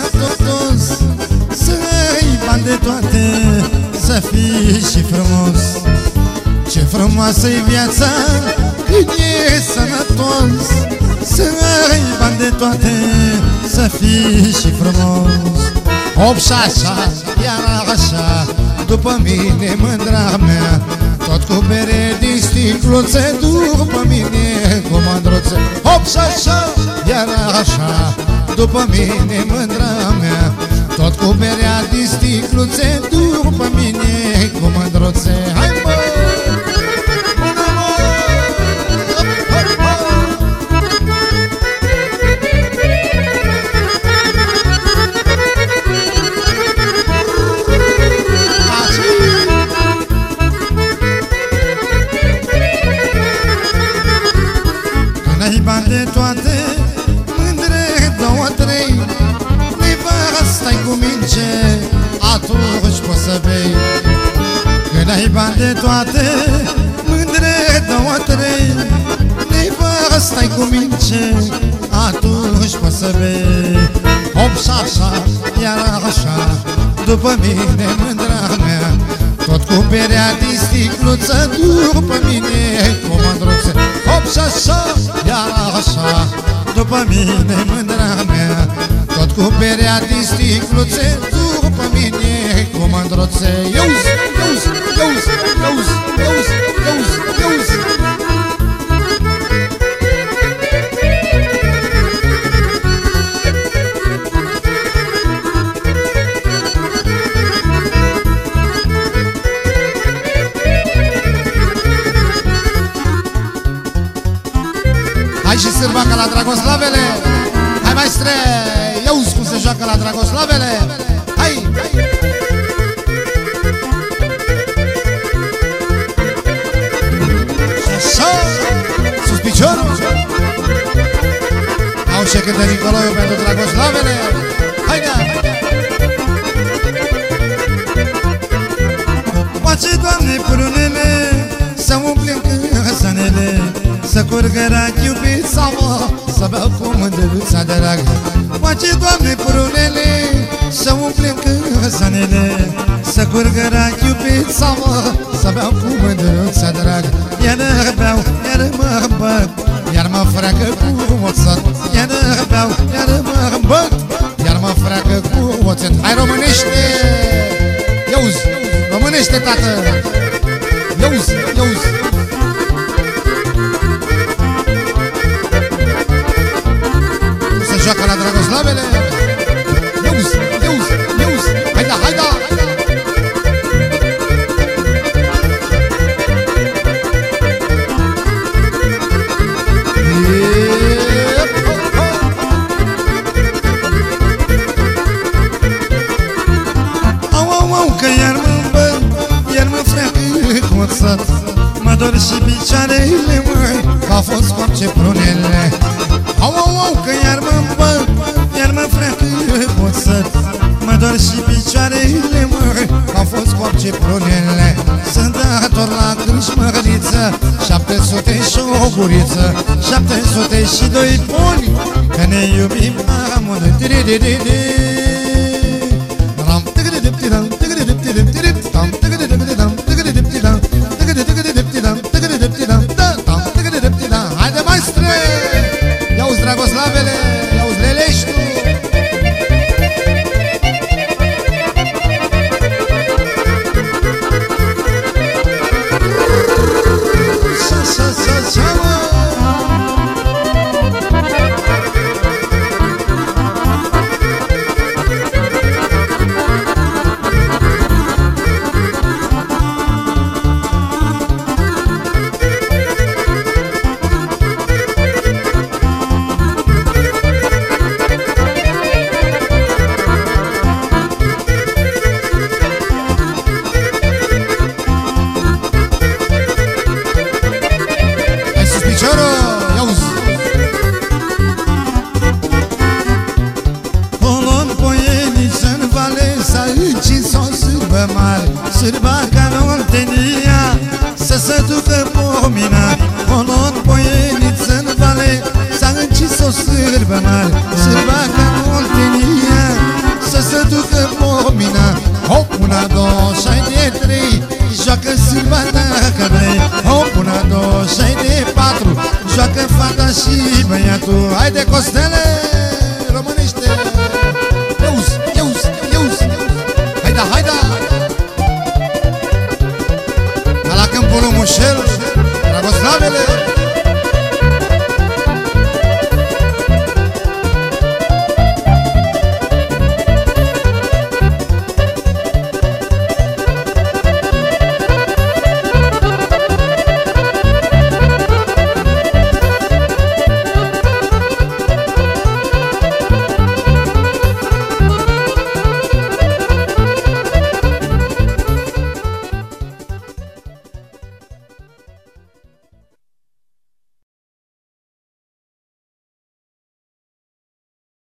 frumoasă-i viața Când e sănătos Să-i bani de toate Să fii și frumos. Ce frumoasă-i viața Când e sănătos Să-i bani de toate Să fii și frumos. Hop și așa, iar așa După mine mândra mea tot cu bere din sticluțe După mine cu mândruțe. Hop și așa, iar așa După mine mândra mea. Tot cu berea din sticluțe După mine cu mândruțe bani de toate, mândre două, trei Nevasta-i cu mince, atunci poți să bei Hop și așa, iar așa, după mine mândra mea tot cu berea din sticluță După mine cu mândruțe. Hop și așa, iar așa După mine mândra mea Tot cu berea din sticluțe După mine cu mândruțe. Iauzi, iauzi, la Dragoslavele. Hai maestre, ia cum se joacă la Dragoslavele. Hai! Și așa, sus piciorul. Au și cântă Nicoloiu pentru Dragoslavele. Haide! Face, Doamne, prunele Să umplem căsanele Să curgă rac iubița mă Să beau cu mândăluța de rag Face, Doamne, prunele Să umplem căsanele Să curgă rac iubița mă Să beau cu mândăluța de rag Iar beau, iar mă îmbăt Iar mă freacă cu oțet Iar beau, iar mă îmbăt Iar mă freacă cu oțet Hai românește! Iauzi, românește, tată! Iauzi, iauzi! Picioarele, măi. Că-au fost coapce prunele Au, au, au, că iar mă îmbăt Iar mă freacă coțat Mă dor și picioarele, măi. Că-au fost coapce prunele Sunt dator la grâșmăriță 700 și o guriță 700 și doi buni Că ne iubim amândoi Casa încins-o în sârbă mare Sârba ca în Oltenia Să se ducă pomina Colon poieniță în vale. S-a încins-o sârbă mare Sârba ca în Oltenia Să se ducă pomina Hop, una, două, șai de trei Joacă sârba dacă vrei. Hop, una, două, șai de patru Joacă fata și băiatul. Haide, Costele!